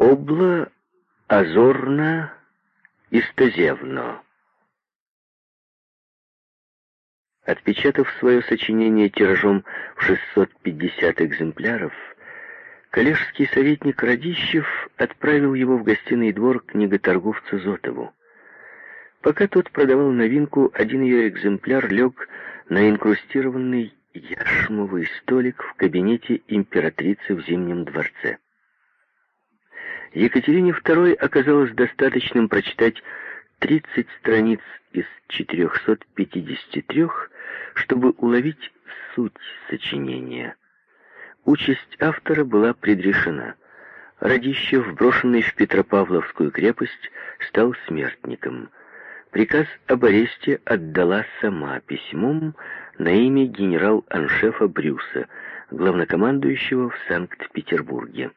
Обла Азорна Истозевно. Отпечатав свое сочинение тиражом в 650 экземпляров, коллежский советник Радищев отправил его в гостиный двор книготорговцу Зотову. Пока тот продавал новинку, один ее экземпляр лег на инкрустированный яшмовый столик в кабинете императрицы в Зимнем дворце. Екатерине II оказалось достаточным прочитать 30 страниц из 453, чтобы уловить суть сочинения. Участь автора была предрешена. Радищев, брошенный в Петропавловскую крепость, стал смертником. Приказ об аресте отдала сама письмом на имя генерал-аншефа Брюса, главнокомандующего в Санкт-Петербурге.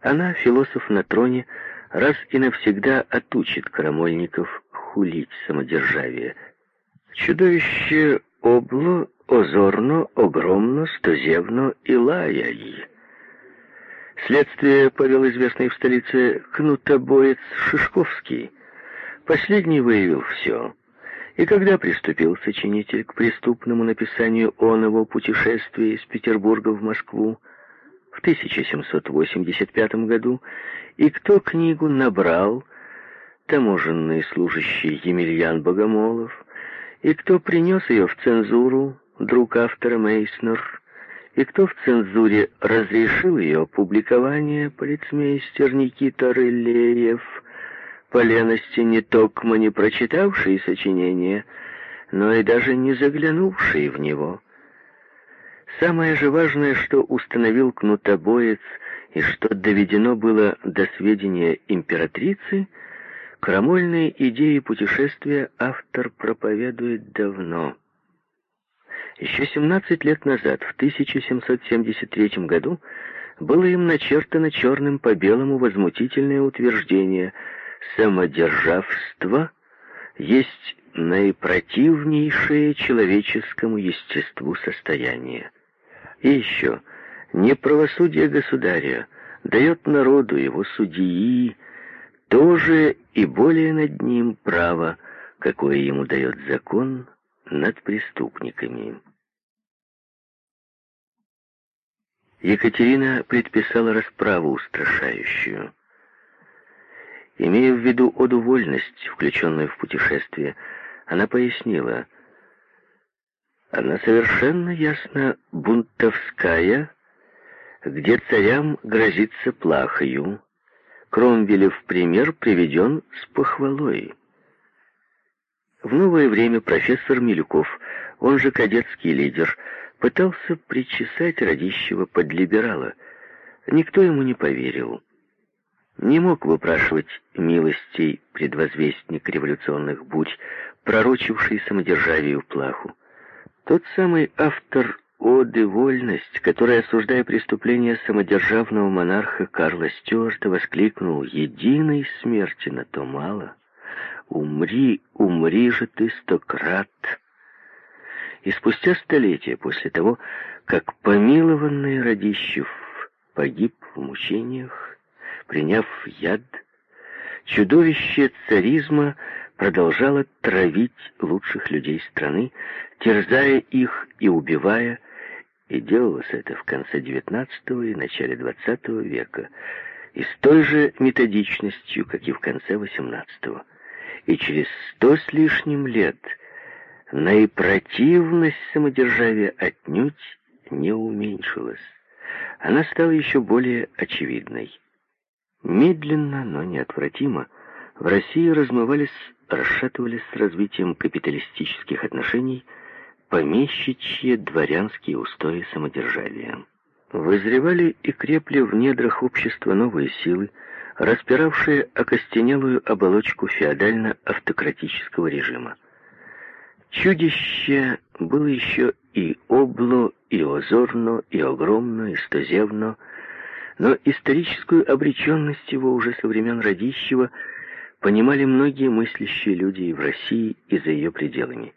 Она, философ на троне, раз и навсегда отучит карамольников хулить самодержавие. Чудовище обло, озорно, огромно, стозевно и лаяй. Следствие повел известный в столице кнутобоец Шишковский. Последний выявил все. И когда приступил сочинитель к преступному написанию оного путешествия из Петербурга в Москву в 1785 году, и кто книгу набрал, таможенный служащий Емельян Богомолов, и кто принес ее в цензуру, друг автора Мейснер, и кто в цензуре разрешил ее опубликование, полицмейстер Никита Рылеев, по лености не токмо не прочитавший сочинение, но и даже не заглянувший в него. Самое же важное, что установил кнутобоец и что доведено было до сведения императрицы, крамольные идеи путешествия автор проповедует давно. Еще 17 лет назад, в 1773 году, было им начертано черным по белому возмутительное утверждение «самодержавство есть наипротивнейшее человеческому естеству состояние». И еще, неправосудие государя дает народу его судьи тоже и более над ним право, какое ему дает закон над преступниками. Екатерина предписала расправу устрашающую. Имея в виду оду вольность, включенную в путешествие, она пояснила — она совершенно ясно бунтовская, где царям грозится плахою. Кромвелев пример приведен с похвалой. В новое время профессор Милюков, он же кадетский лидер, пытался причесать Радищева под либерала. Никто ему не поверил. Не мог выпрашивать милостей предвозвестник революционных бурь, пророчивший самодержавию плаху. Тот самый автор «Оды вольность», который, осуждая преступление самодержавного монарха Карла Стюарта, воскликнул «Единой смерти на то мало! Умри, умри же ты стократ!» И спустя столетия после того, как помилованный Радищев погиб в мучениях, приняв яд, чудовище царизма продолжала травить лучших людей страны, терзая их и убивая, и делалось это в конце XIX и начале XX века, и с той же методичностью, как и в конце XVIII. И через сто с лишним лет наипротивность самодержавия отнюдь не уменьшилась. Она стала еще более очевидной. Медленно, но неотвратимо, в России размывались расшатывались с развитием капиталистических отношений помещичьи дворянские устои самодержавия. Вызревали и крепли в недрах общества новые силы, распиравшие окостенелую оболочку феодально-автократического режима. Чудище было еще и обло, и озорно, и огромно, и стозевно, но историческую обреченность его уже со времен Радищева – понимали многие мыслящие люди и в России, и за ее пределами.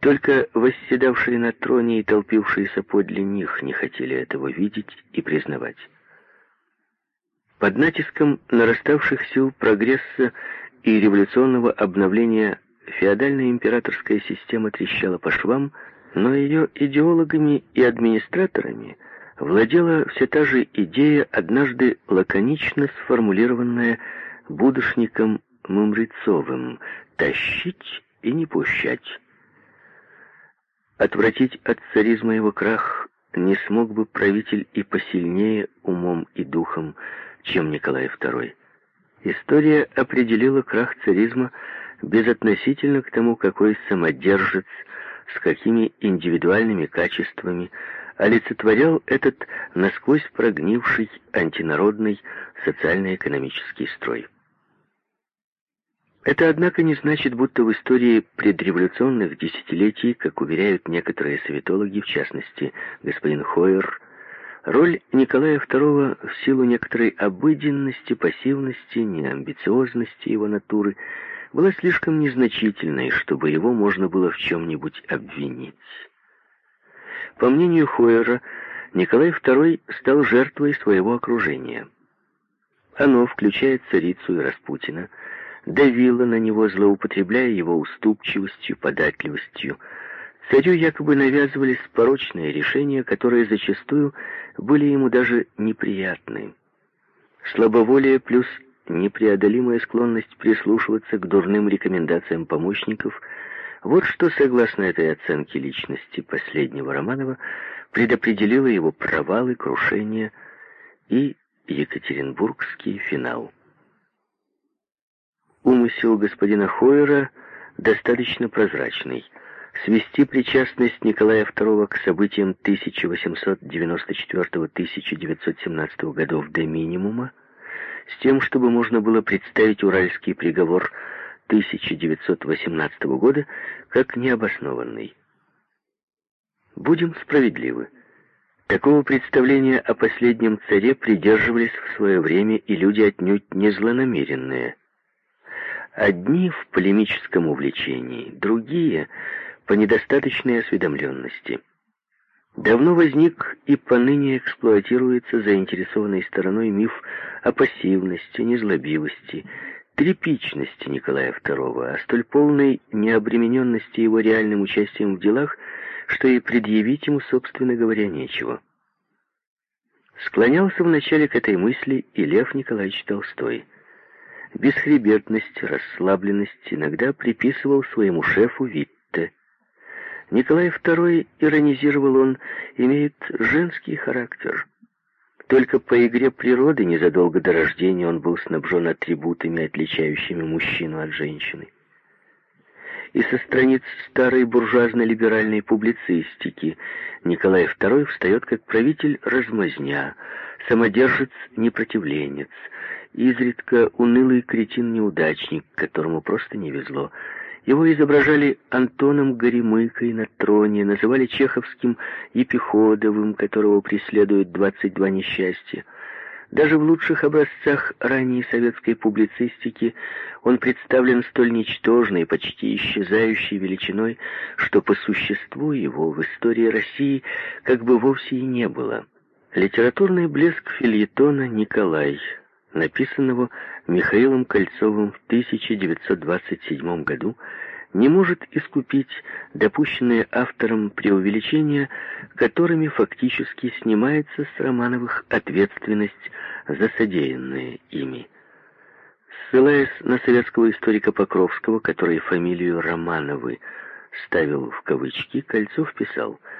Только восседавшие на троне и толпившиеся подле них не хотели этого видеть и признавать. Под натиском нараставших сил прогресса и революционного обновления феодальная императорская система трещала по швам, но ее идеологами и администраторами владела все та же идея, однажды лаконично сформулированная будущником Мумрицовым «тащить и не пущать». Отвратить от царизма его крах не смог бы правитель и посильнее умом и духом, чем Николай II. История определила крах царизма безотносительно к тому, какой самодержец, с какими индивидуальными качествами олицетворял этот насквозь прогнивший антинародный социально-экономический строй. Это, однако, не значит, будто в истории предреволюционных десятилетий, как уверяют некоторые советологи, в частности, господин Хойер, роль Николая II в силу некоторой обыденности, пассивности, неамбициозности его натуры была слишком незначительной, чтобы его можно было в чем-нибудь обвинить. По мнению Хойера, Николай II стал жертвой своего окружения. Оно, включая царицу и Распутина, давила на него, злоупотребляя его уступчивостью, податливостью. Царю якобы навязывались порочные решения, которые зачастую были ему даже неприятны. Слабоволие плюс непреодолимая склонность прислушиваться к дурным рекомендациям помощников – вот что, согласно этой оценке личности последнего Романова, предопределило его провал и крушение и Екатеринбургский финал. Умысел господина Хойера достаточно прозрачный. Свести причастность Николая II к событиям 1894-1917 годов до минимума, с тем, чтобы можно было представить уральский приговор 1918 года как необоснованный. Будем справедливы. Такого представления о последнем царе придерживались в свое время и люди отнюдь не злонамеренные – Одни в полемическом увлечении, другие по недостаточной осведомленности. Давно возник и поныне эксплуатируется заинтересованной стороной миф о пассивности, незлобивости, тряпичности Николая II, о столь полной необремененности его реальным участием в делах, что и предъявить ему, собственно говоря, нечего. Склонялся вначале к этой мысли и Лев Николаевич Толстой – бесхребетность, расслабленность иногда приписывал своему шефу Витте. Николай II, иронизировал он, имеет женский характер. Только по игре природы незадолго до рождения он был снабжен атрибутами, отличающими мужчину от женщины. И со страниц старой буржуазно-либеральной публицистики Николай II встает как правитель размазня, самодержец-непротивленец, изредка унылый кретин-неудачник, которому просто не везло. Его изображали Антоном Горемыкой на троне, называли чеховским Епиходовым, которого преследуют 22 несчастья. Даже в лучших образцах ранней советской публицистики он представлен столь ничтожной, почти исчезающей величиной, что по существу его в истории России как бы вовсе и не было. Литературный блеск фильетона «Николай» написанного Михаилом Кольцовым в 1927 году, не может искупить допущенные автором преувеличения, которыми фактически снимается с Романовых ответственность за содеянное ими. Ссылаясь на советского историка Покровского, который фамилию Романовы ставил в кавычки, Кольцов писал –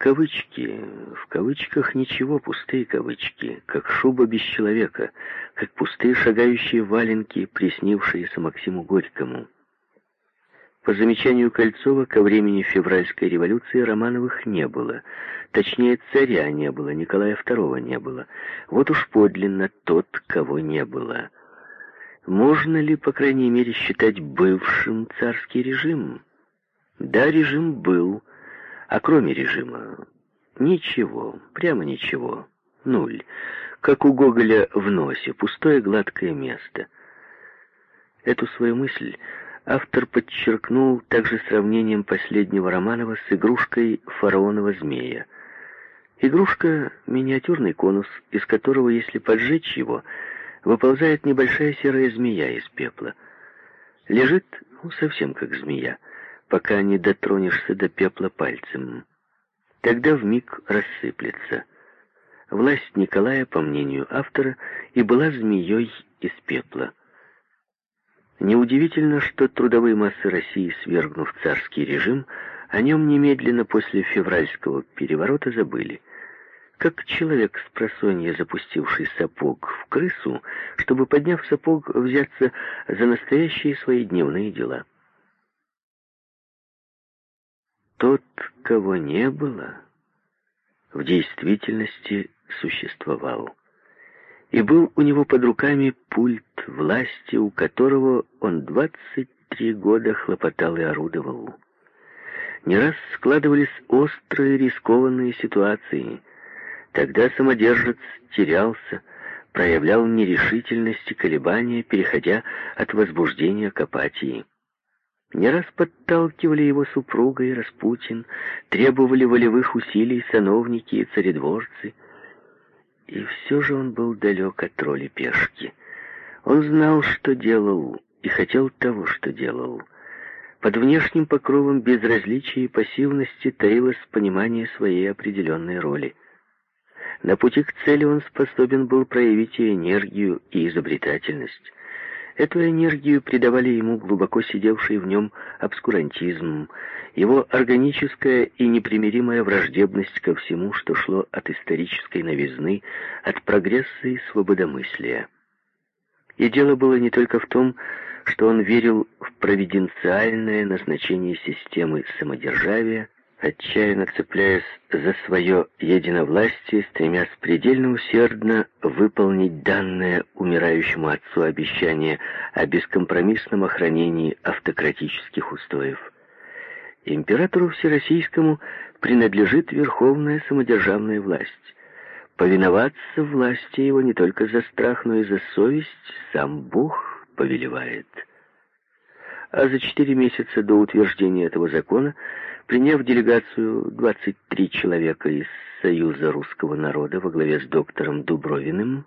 Кавычки, в кавычках ничего, пустые кавычки, как шуба без человека, как пустые шагающие валенки, приснившиеся Максиму Горькому. По замечанию Кольцова, ко времени февральской революции Романовых не было. Точнее, царя не было, Николая II не было. Вот уж подлинно тот, кого не было. Можно ли, по крайней мере, считать бывшим царский режим? Да, режим был, а кроме режима ничего, прямо ничего. Нуль. Как у Гоголя в носе, пустое гладкое место. Эту свою мысль автор подчеркнул также сравнением последнего Романова с игрушкой фараонова змея. Игрушка — миниатюрный конус, из которого, если поджечь его, выползает небольшая серая змея из пепла. Лежит, ну, совсем как змея, пока не дотронешься до пепла пальцем. Тогда вмиг рассыплется. Власть Николая, по мнению автора, и была змеей из пепла. Неудивительно, что трудовые массы России, свергнув царский режим, о нем немедленно после февральского переворота забыли. Как человек с просонья, запустивший сапог в крысу, чтобы, подняв сапог, взяться за настоящие свои дневные дела. Тот, кого не было, в действительности существовал. И был у него под руками пульт власти, у которого он 23 года хлопотал и орудовал. Не раз складывались острые рискованные ситуации. Тогда самодержец терялся, проявлял нерешительность и колебания, переходя от возбуждения к апатии. Не раз подталкивали его супруга и Распутин, требовали волевых усилий сановники и царедворцы. И все же он был далек от роли пешки. Он знал, что делал, и хотел того, что делал. Под внешним покровом безразличия и пассивности таилось понимание своей определенной роли. На пути к цели он способен был проявить и энергию, и изобретательность. Эту энергию придавали ему глубоко сидевший в нем обскурантизм, его органическая и непримиримая враждебность ко всему, что шло от исторической новизны, от прогресса и свободомыслия. И дело было не только в том, что он верил в провиденциальное назначение системы самодержавия, отчаянно цепляясь за свое единовластие, стремясь предельно усердно выполнить данное умирающему отцу обещание о бескомпромиссном охранении автократических устоев. Императору Всероссийскому принадлежит верховная самодержавная власть. Повиноваться власти его не только за страх, но и за совесть сам Бог повелевает. А за четыре месяца до утверждения этого закона Приняв делегацию 23 человека из Союза русского народа во главе с доктором Дубровиным,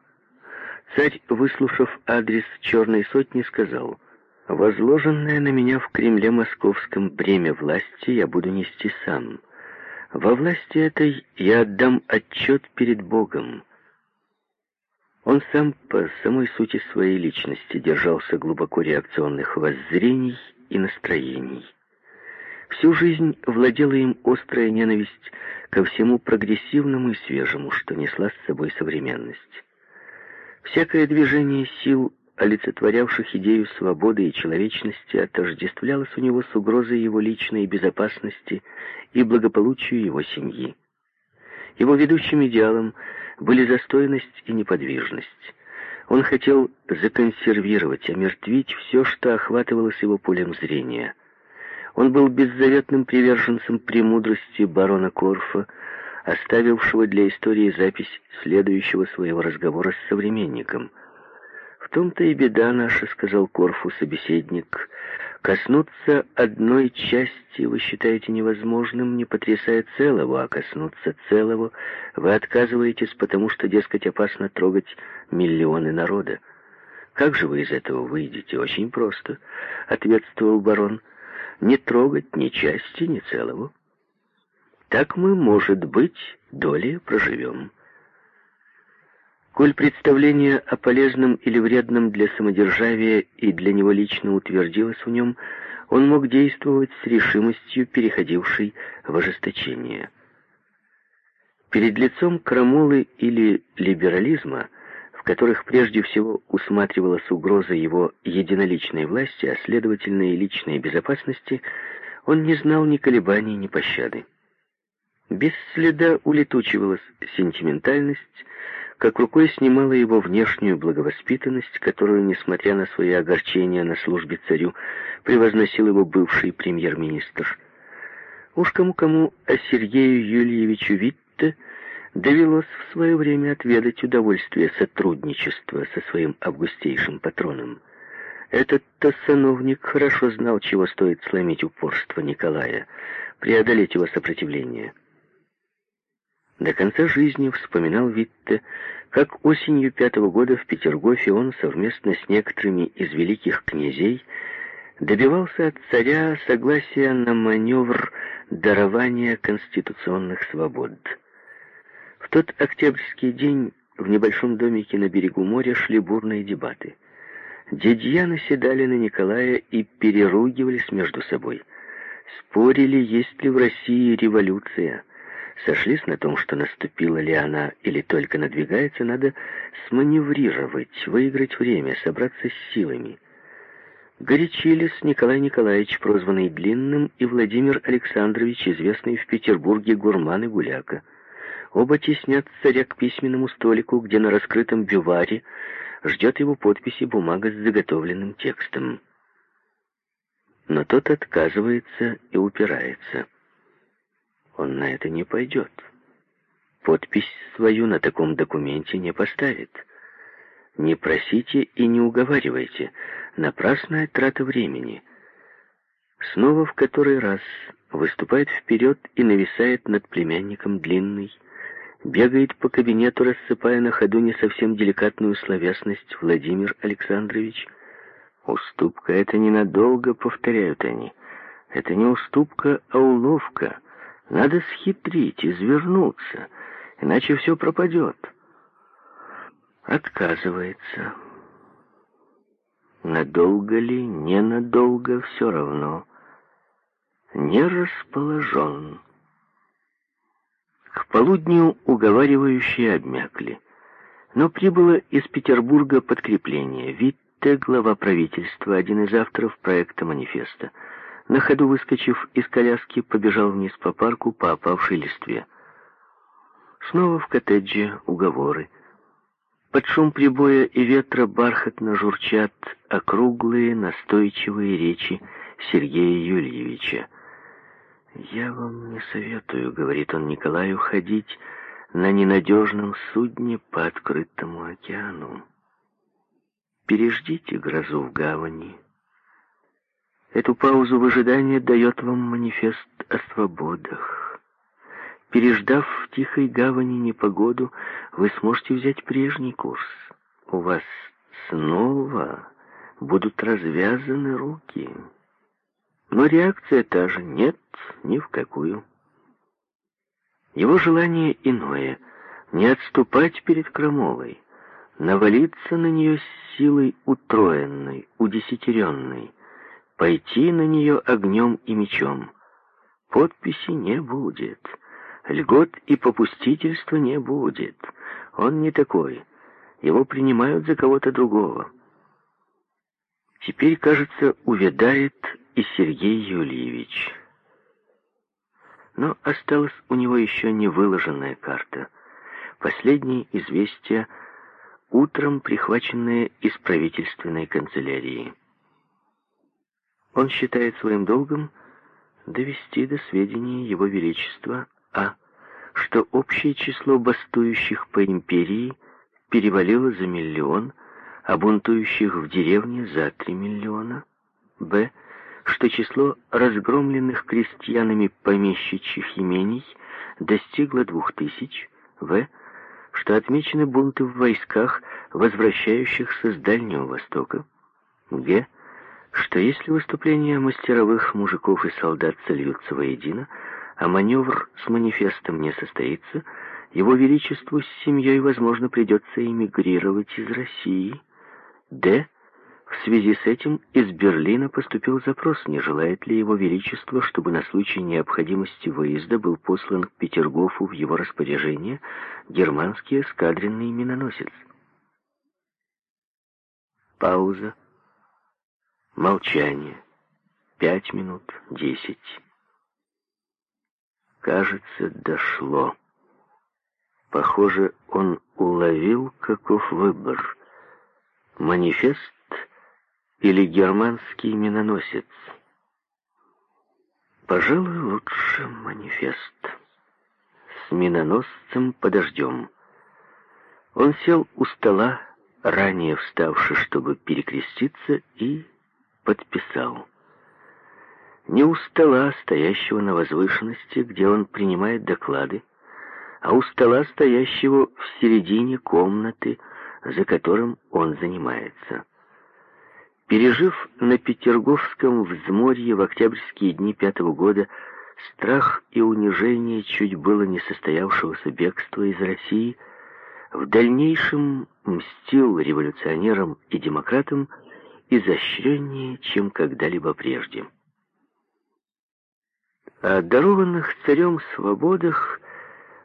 царь, выслушав адрес Черной сотни, сказал, «Возложенное на меня в Кремле московском бремя власти я буду нести сам. Во власти этой я отдам отчет перед Богом». Он сам по самой сути своей личности держался глубоко реакционных воззрений и настроений. Всю жизнь владела им острая ненависть ко всему прогрессивному и свежему, что несла с собой современность. Всякое движение сил, олицетворявших идею свободы и человечности, отождествлялось у него с угрозой его личной безопасности и благополучию его семьи. Его ведущим идеалом были застойность и неподвижность. Он хотел законсервировать, омертвить все, что охватывалось его полем зрения – он был беззаветным приверженцем премудрости барона Корфа, оставившего для истории запись следующего своего разговора с современником. «В том-то и беда наша», — сказал Корфу собеседник, — «коснуться одной части вы считаете невозможным, не потрясая целого, а коснуться целого вы отказываетесь, потому что, дескать, опасно трогать миллионы народа. Как же вы из этого выйдете? Очень просто», — ответствовал барон не трогать ни части, ни целого. Так мы, может быть, долей проживем. Коль представление о полезном или вредном для самодержавия и для него лично утвердилось в нем, он мог действовать с решимостью, переходившей в ожесточение. Перед лицом крамолы или либерализма – в которых прежде всего усматривалась угроза его единоличной власти, а следовательно и личной безопасности, он не знал ни колебаний, ни пощады. Без следа улетучивалась сентиментальность, как рукой снимала его внешнюю благовоспитанность, которую, несмотря на свои огорчения на службе царю, превозносил его бывший премьер-министр. Уж кому-кому, а Сергею Юльевичу Витте – довелось в свое время отведать удовольствие сотрудничества со своим августейшим патроном. Этот-то сановник хорошо знал, чего стоит сломить упорство Николая, преодолеть его сопротивление. До конца жизни вспоминал Витте, как осенью пятого года в Петергофе он совместно с некоторыми из великих князей добивался от царя согласия на маневр дарования конституционных свобод. В тот октябрьский день в небольшом домике на берегу моря шли бурные дебаты. Дядья наседали на Николая и переругивались между собой. Спорили, есть ли в России революция. Сошлись на том, что наступила ли она или только надвигается, надо сманеврировать, выиграть время, собраться с силами. Горячились Николай Николаевич, прозванный Длинным, и Владимир Александрович, известный в Петербурге гурман и гуляка. Оба теснят царя к письменному столику, где на раскрытом бюваре ждет его подписи бумага с заготовленным текстом. Но тот отказывается и упирается. Он на это не пойдет. Подпись свою на таком документе не поставит. Не просите и не уговаривайте. Напрасная трата времени. Снова в который раз выступает вперед и нависает над племянником длинный, Бегает по кабинету, рассыпая на ходу не совсем деликатную словесность Владимир Александрович. Уступка — это ненадолго, повторяют они. Это не уступка, а уловка. Надо схитрить, извернуться, иначе все пропадет. Отказывается. Надолго ли, ненадолго, все равно. Не расположен. К полудню уговаривающие обмякли. Но прибыло из Петербурга подкрепление. Витте, глава правительства, один из авторов проекта манифеста, на ходу выскочив из коляски, побежал вниз по парку по опавшей листве. Снова в коттедже уговоры. Под шум прибоя и ветра бархатно журчат округлые, настойчивые речи Сергея Юльевича. «Я вам не советую», — говорит он Николаю, — «ходить на ненадежном судне по открытому океану. Переждите грозу в гавани. Эту паузу в ожидании дает вам манифест о свободах. Переждав в тихой гавани непогоду, вы сможете взять прежний курс. У вас снова будут развязаны руки». Но реакция та же — нет, ни в какую. Его желание иное — не отступать перед Крамолой, навалиться на нее силой утроенной, удесятеренной, пойти на нее огнем и мечом. Подписи не будет, льгот и попустительства не будет. Он не такой, его принимают за кого-то другого. Теперь, кажется, увядает и Сергей Юльевич. Но осталась у него еще не выложенная карта. Последние известия, утром прихваченные из правительственной канцелярии. Он считает своим долгом довести до сведения Его Величества а. что общее число бастующих по империи перевалило за миллион, а бунтующих в деревне за три миллиона, б что число разгромленных крестьянами помещичьих имений достигло двух тысяч, в. что отмечены бунты в войсках, возвращающихся с Дальнего Востока, г. что если выступления мастеровых мужиков и солдат сольются воедино, а маневр с манифестом не состоится, его Величеству с семьей, возможно, придется эмигрировать из России, д. В связи с этим из Берлина поступил запрос, не желает ли его величество, чтобы на случай необходимости выезда был послан к Петергофу в его распоряжение германский эскадренный миноносец. Пауза. Молчание. Пять минут, десять. Кажется, дошло. Похоже, он уловил, каков выбор. Манифест или германский миноносец. Пожалуй, лучше манифест. С миноносцем подождем. Он сел у стола, ранее вставший, чтобы перекреститься, и подписал. Не у стола, стоящего на возвышенности, где он принимает доклады, а у стола, стоящего в середине комнаты, за которым он занимается. Пережив на Петерговском взморье в октябрьские дни пятого года страх и унижение чуть было не состоявшегося бегства из России, в дальнейшем мстил революционерам и демократам изощреннее, чем когда-либо прежде. О дарованных царем свободах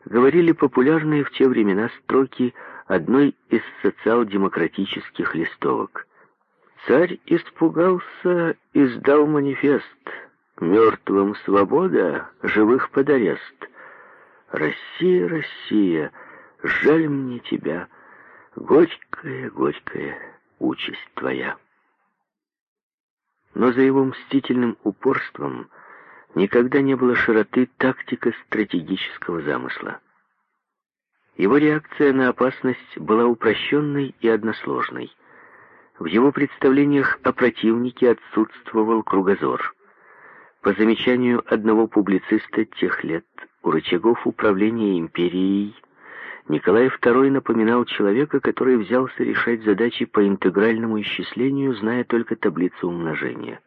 говорили популярные в те времена строки одной из социал-демократических листовок. Царь испугался и сдал манифест «Мертвым свобода, живых под арест». «Россия, Россия, жаль мне тебя, горькая, горькая участь твоя». Но за его мстительным упорством никогда не было широты тактико-стратегического замысла. Его реакция на опасность была упрощенной и односложной. В его представлениях о противнике отсутствовал кругозор. По замечанию одного публициста тех лет, у рычагов управления империей Николай II напоминал человека, который взялся решать задачи по интегральному исчислению, зная только таблицу умножения.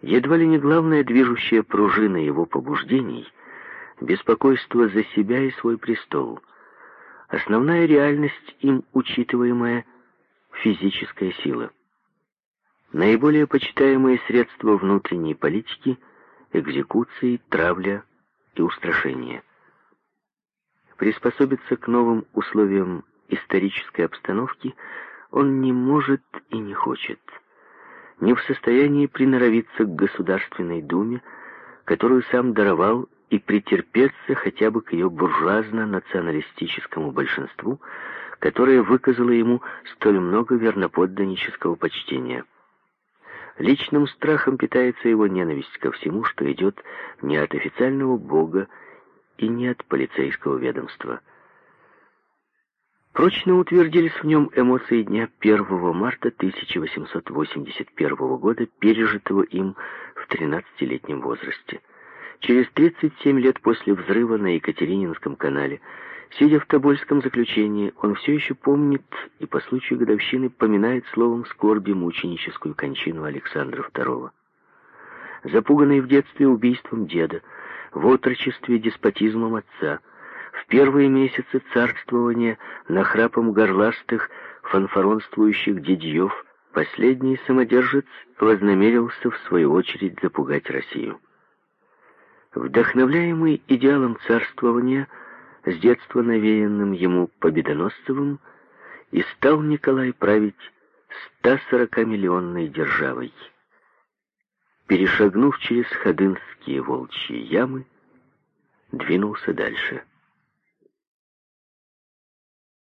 Едва ли не главная движущая пружина его побуждений — беспокойство за себя и свой престол. Основная реальность, им учитываемая — физическая сила. Наиболее почитаемые средства внутренней политики — экзекуции, травля и устрашение. Приспособиться к новым условиям исторической обстановки он не может и не хочет — не в состоянии приноровиться к Государственной Думе, которую сам даровал, и претерпеться хотя бы к ее буржуазно-националистическому большинству, которое выказало ему столь много верноподданнического почтения. Личным страхом питается его ненависть ко всему, что идет не от официального бога и не от полицейского ведомства. Прочно утвердились в нем эмоции дня 1 марта 1881 года, пережитого им в 13-летнем возрасте. Через 37 лет после взрыва на Екатерининском канале, сидя в Тобольском заключении, он все еще помнит и по случаю годовщины поминает словом скорби мученическую кончину Александра II. Запуганный в детстве убийством деда, в отрочестве деспотизмом отца – в первые месяцы царствования на храпом горластых, фанфаронствующих дядьев, последний самодержец вознамерился в свою очередь запугать Россию. Вдохновляемый идеалом царствования, с детства навеянным ему Победоносцевым, и стал Николай править 140-миллионной державой. Перешагнув через Ходынские волчьи ямы, двинулся дальше.